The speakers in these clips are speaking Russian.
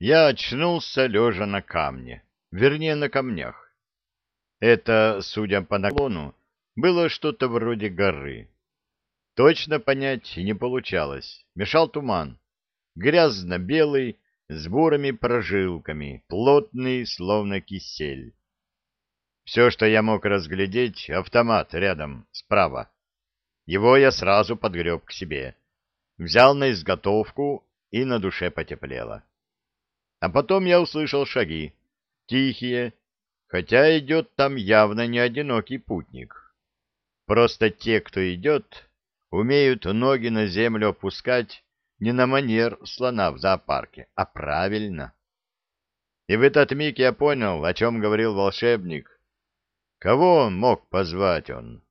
я очнулся лежа на камне, вернее, на камнях. Это, судя по наклону, было что-то вроде горы. Точно понять не получалось. Мешал туман. Грязно-белый, с бурыми прожилками, плотный, словно кисель. Все, что я мог разглядеть, автомат рядом, справа. Его я сразу подгреб к себе. Взял на изготовку, и на душе потеплело. А потом я услышал шаги, тихие, хотя идет там явно не одинокий путник. Просто те, кто идет, умеют ноги на землю опускать не на манер слона в зоопарке, а правильно. И в этот миг я понял, о чем говорил волшебник. Кого он мог позвать он?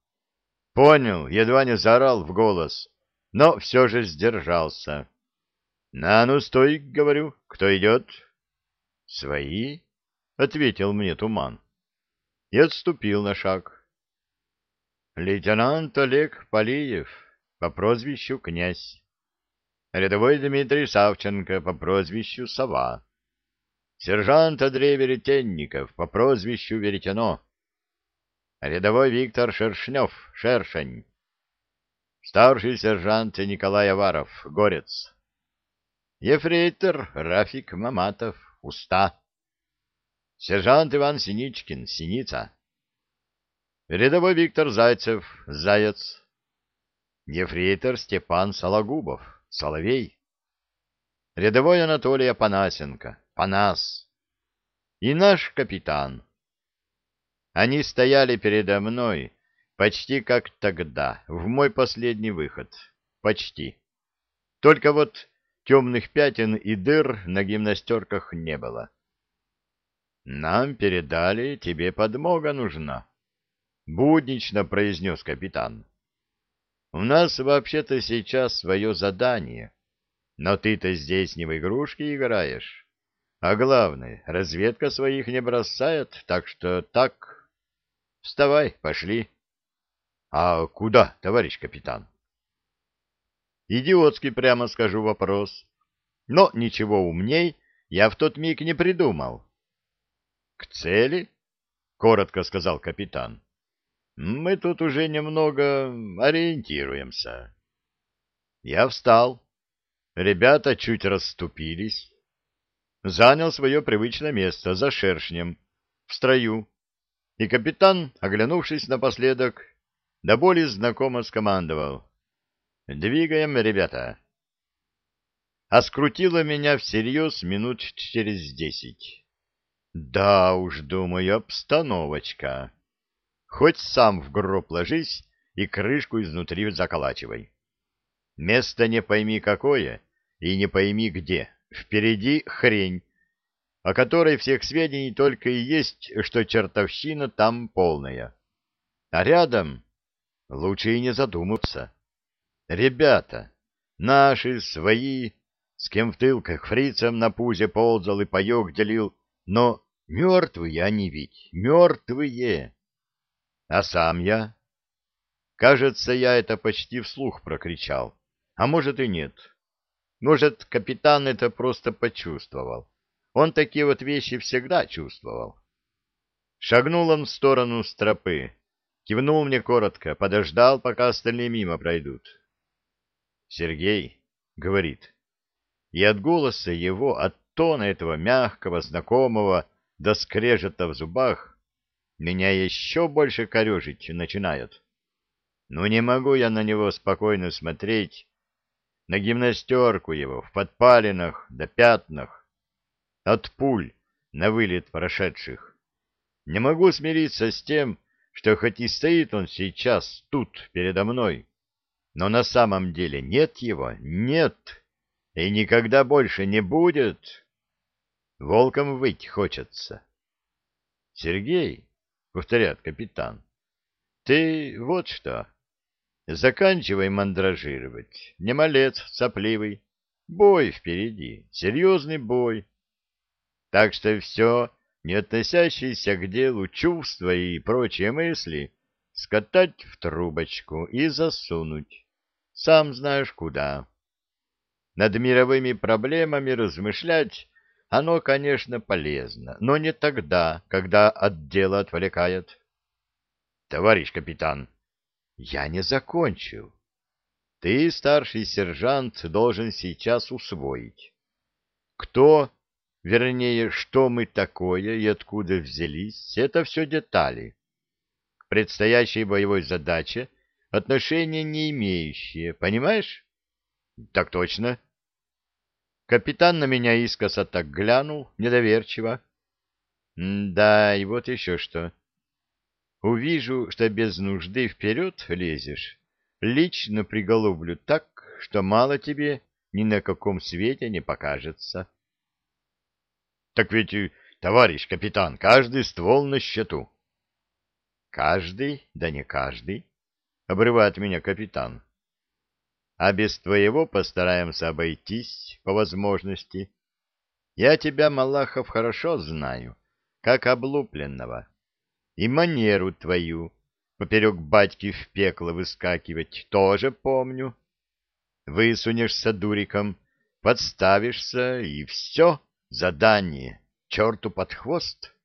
Понял, едва не заорал в голос, но все же сдержался. — На, ну стой, — говорю, — кто идет? — Свои, — ответил мне туман. И отступил на шаг. — Лейтенант Олег Полиев по прозвищу Князь рядовой Дмитрий Савченко по прозвищу Сова, сержант Андрей Веретенников по прозвищу Веретено, рядовой Виктор Шершнев, Шершень, старший сержант Николай Аваров, Горец, ефрейтор Рафик Маматов, Уста, сержант Иван Синичкин, Синица, рядовой Виктор Зайцев, Заяц, ефрейтор Степан Сологубов, Соловей, рядовой Анатолий Апанасенко, Панас и наш капитан. Они стояли передо мной почти как тогда, в мой последний выход. Почти. Только вот темных пятен и дыр на гимнастерках не было. «Нам передали, тебе подмога нужна», — буднично произнес капитан. У нас вообще-то сейчас свое задание, но ты-то здесь не в игрушки играешь. А главное, разведка своих не бросает, так что так... Вставай, пошли. А куда, товарищ капитан? Идиотский, прямо скажу, вопрос. Но ничего умней я в тот миг не придумал. — К цели? — коротко сказал капитан. Мы тут уже немного ориентируемся. Я встал. Ребята чуть расступились. Занял свое привычное место за шершнем, в строю. И капитан, оглянувшись напоследок, до боли знакомо скомандовал. «Двигаем, ребята!» А скрутило меня всерьез минут через десять. Да уж, думаю, обстановочка. Хоть сам в гроб ложись и крышку изнутри заколачивай. Место не пойми какое и не пойми где. Впереди хрень, о которой всех сведений только и есть, что чертовщина там полная. А рядом лучше и не задуматься. Ребята, наши, свои, с кем в тылках фрицам на пузе ползал и паек делил, но мертвые они ведь, мертвые. А сам я? Кажется, я это почти вслух прокричал. А может и нет. Может, капитан это просто почувствовал. Он такие вот вещи всегда чувствовал. Шагнул он в сторону стропы. Кивнул мне коротко, подождал, пока остальные мимо пройдут. «Сергей», — говорит, и от голоса его, от тона этого мягкого, знакомого, до скрежета в зубах, меня еще больше корежить начинают. Ну не могу я на него спокойно смотреть, на гимнастерку его в подпалинах да пятнах, от пуль на вылет прошедших. Не могу смириться с тем, что хоть и стоит он сейчас тут передо мной, но на самом деле нет его, нет, и никогда больше не будет. Волком выть хочется. Сергей, — повторяет капитан. — Ты вот что. Заканчивай мандражировать. Не малец сопливый. Бой впереди. Серьезный бой. Так что все, не относящееся к делу чувства и прочие мысли, скатать в трубочку и засунуть. Сам знаешь куда. Над мировыми проблемами размышлять оно, конечно, полезно, но не тогда, когда от дела отвлекает. Товарищ капитан, я не закончил. Ты, старший сержант, должен сейчас усвоить. Кто, вернее, что мы такое и откуда взялись, это все детали. Предстоящей боевой задаче отношения не имеющие, понимаешь? Так точно. Капитан на меня искоса так глянул, недоверчиво. да, и вот еще что. Увижу, что без нужды вперед лезешь. Лично приголублю так, что мало тебе ни на каком свете не покажется. Так ведь, товарищ капитан, каждый ствол на счету. Каждый, да не каждый, обрывает меня капитан а без твоего постараемся обойтись по возможности. Я тебя, Малахов, хорошо знаю, как облупленного, и манеру твою поперек батьки в пекло выскакивать тоже помню. Высунешься дуриком, подставишься, и все, задание, черту под хвост.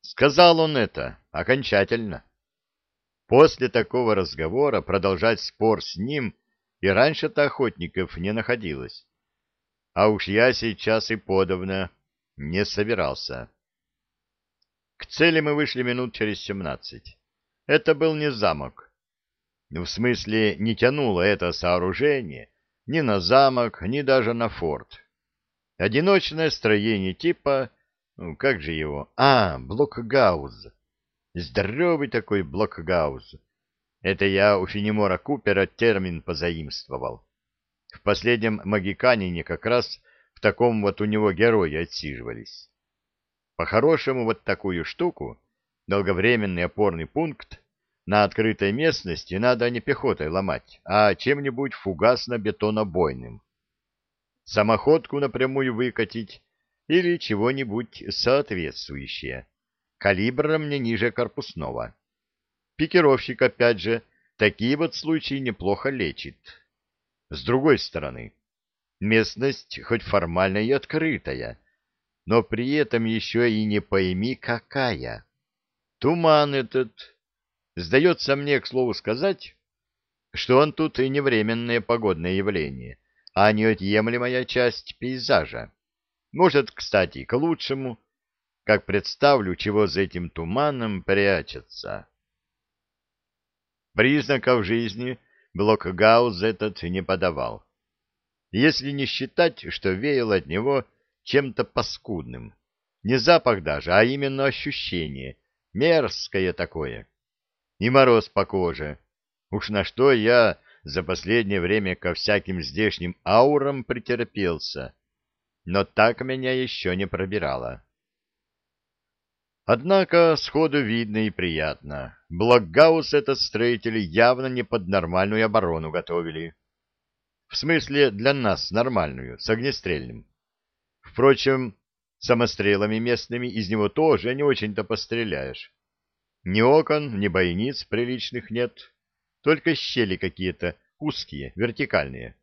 Сказал он это окончательно. После такого разговора продолжать спор с ним и раньше-то охотников не находилось. А уж я сейчас и подавно не собирался. К цели мы вышли минут через семнадцать. Это был не замок. В смысле, не тянуло это сооружение ни на замок, ни даже на форт. Одиночное строение типа... Ну, как же его? А, блокгауз. Здоровый такой блокгаус. Это я у Фенемора Купера термин позаимствовал. В последнем «Магиканине» как раз в таком вот у него герои отсиживались. По-хорошему, вот такую штуку, долговременный опорный пункт, на открытой местности надо не пехотой ломать, а чем-нибудь фугасно-бетонобойным. Самоходку напрямую выкатить или чего-нибудь соответствующее калибром не ниже корпусного. Пикировщик, опять же, такие вот случаи неплохо лечит. С другой стороны, местность хоть формально и открытая, но при этом еще и не пойми какая. Туман этот. Сдается мне, к слову сказать, что он тут и не временное погодное явление, а неотъемлемая часть пейзажа. Может, кстати, к лучшему, как представлю, чего за этим туманом прячется. Признаков жизни Блокгауз этот не подавал. Если не считать, что веяло от него чем-то паскудным. Не запах даже, а именно ощущение. Мерзкое такое. И мороз по коже. Уж на что я за последнее время ко всяким здешним аурам претерпелся. Но так меня еще не пробирало. Однако сходу видно и приятно. Блокгаус этот строители явно не под нормальную оборону готовили. В смысле, для нас нормальную, с огнестрельным. Впрочем, самострелами местными из него тоже не очень-то постреляешь. Ни окон, ни бойниц приличных нет, только щели какие-то узкие, вертикальные.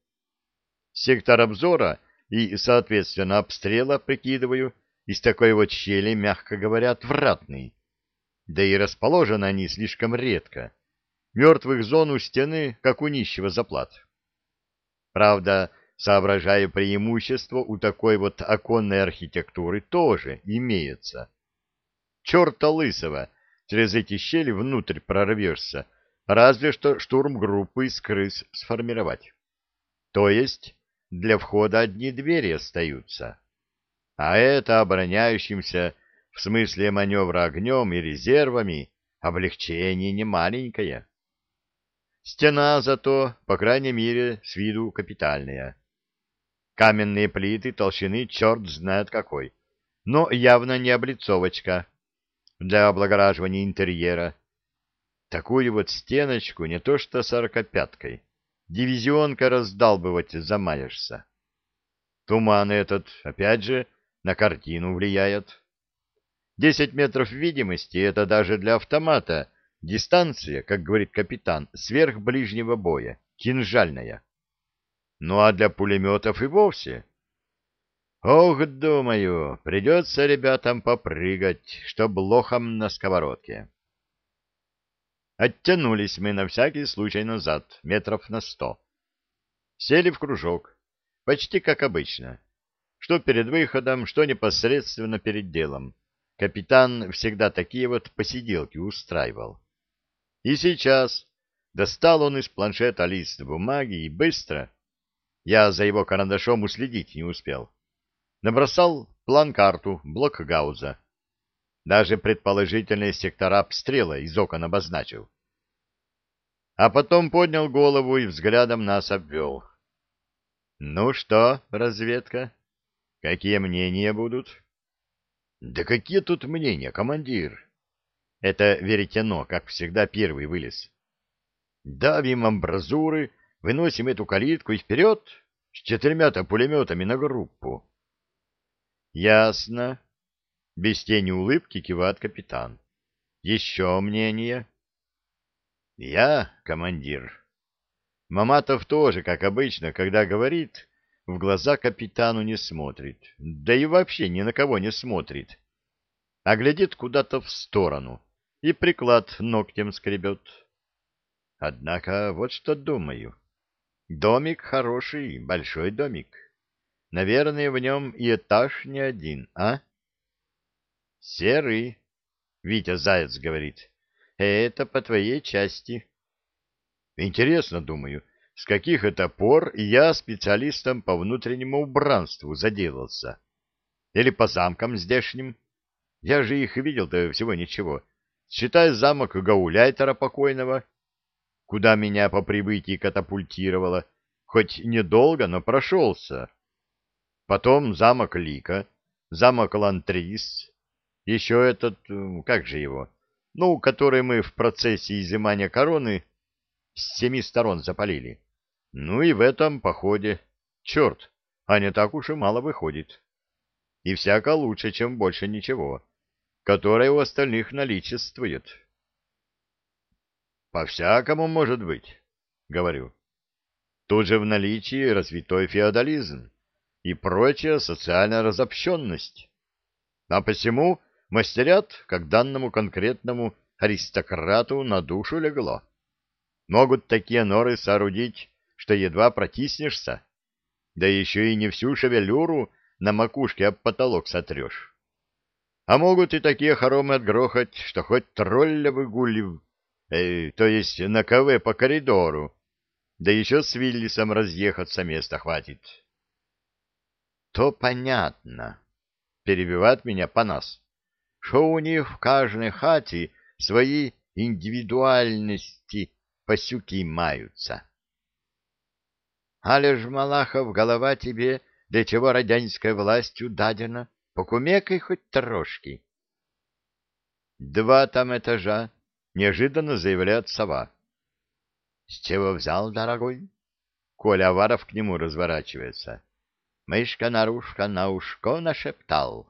Сектор обзора и, соответственно, обстрела, прикидываю, из такой вот щели, мягко говоря, отвратный. Да и расположены они слишком редко. Мертвых зон у стены, как у нищего заплат. Правда, соображая преимущество, у такой вот оконной архитектуры тоже имеется. Черта лысого, через эти щели внутрь прорвешься, разве что штурм группы из крыс сформировать. То есть для входа одни двери остаются а это обороняющимся в смысле маневра огнем и резервами облегчение немаленькое. Стена зато, по крайней мере, с виду капитальная. Каменные плиты толщины черт знает какой, но явно не облицовочка для облагораживания интерьера. Такую вот стеночку не то что сорокопяткой, дивизионка раздалбывать замаешься. Туман этот, опять же, на картину влияет. Десять метров видимости — это даже для автомата дистанция, как говорит капитан, сверх ближнего боя, кинжальная. Ну а для пулеметов и вовсе. Ох, думаю, придется ребятам попрыгать, чтоб лохом на сковородке. Оттянулись мы на всякий случай назад, метров на сто. Сели в кружок, почти как обычно. Что перед выходом, что непосредственно перед делом. Капитан всегда такие вот посиделки устраивал. И сейчас достал он из планшета лист бумаги и быстро, я за его карандашом уследить не успел, набросал план-карту блок Гауза. Даже предположительные сектора обстрела из окон обозначил. А потом поднял голову и взглядом нас обвел. «Ну что, разведка, какие мнения будут?» «Да какие тут мнения, командир?» Это Веретено, как всегда, первый вылез. «Давим амбразуры, выносим эту калитку и вперед с четырьмя-то пулеметами на группу». «Ясно». Без тени улыбки кивает капитан. «Еще мнение?» «Я командир». Маматов тоже, как обычно, когда говорит, в глаза капитану не смотрит, да и вообще ни на кого не смотрит, а глядит куда-то в сторону и приклад ногтем скребет. Однако вот что думаю. Домик хороший, большой домик. Наверное, в нем и этаж не один, а? Серый, Витя Заяц говорит. Это по твоей части. Интересно, думаю, с каких это пор я специалистом по внутреннему убранству заделался? Или по замкам здешним? Я же их видел-то всего ничего. Считай замок Гауляйтера покойного, куда меня по прибытии катапультировало, хоть недолго, но прошелся. Потом замок Лика, замок Лантрис, еще этот, как же его, ну, который мы в процессе изымания короны с семи сторон запалили. Ну и в этом походе. Черт, а не так уж и мало выходит. И всяко лучше, чем больше ничего, которое у остальных наличествует. По-всякому может быть, говорю. Тут же в наличии развитой феодализм и прочая социальная разобщенность. А посему мастерят, как данному конкретному аристократу на душу легло. Могут такие норы соорудить что едва протиснешься, да еще и не всю шевелюру на макушке об потолок сотрешь. А могут и такие хоромы отгрохать, что хоть тролля выгулив, э, то есть на КВ по коридору, да еще с Виллисом разъехаться места хватит. — То понятно, — перебивает меня Панас, — что у них в каждой хате свои индивидуальности посюки маются. Але ж, Малахов, голова тебе, для чего радянской властью дадена, покумекай хоть трошки. Два там этажа, неожиданно заявляет сова. С чего взял, дорогой? Коля Аваров к нему разворачивается. Мышка-нарушка на ушко нашептал.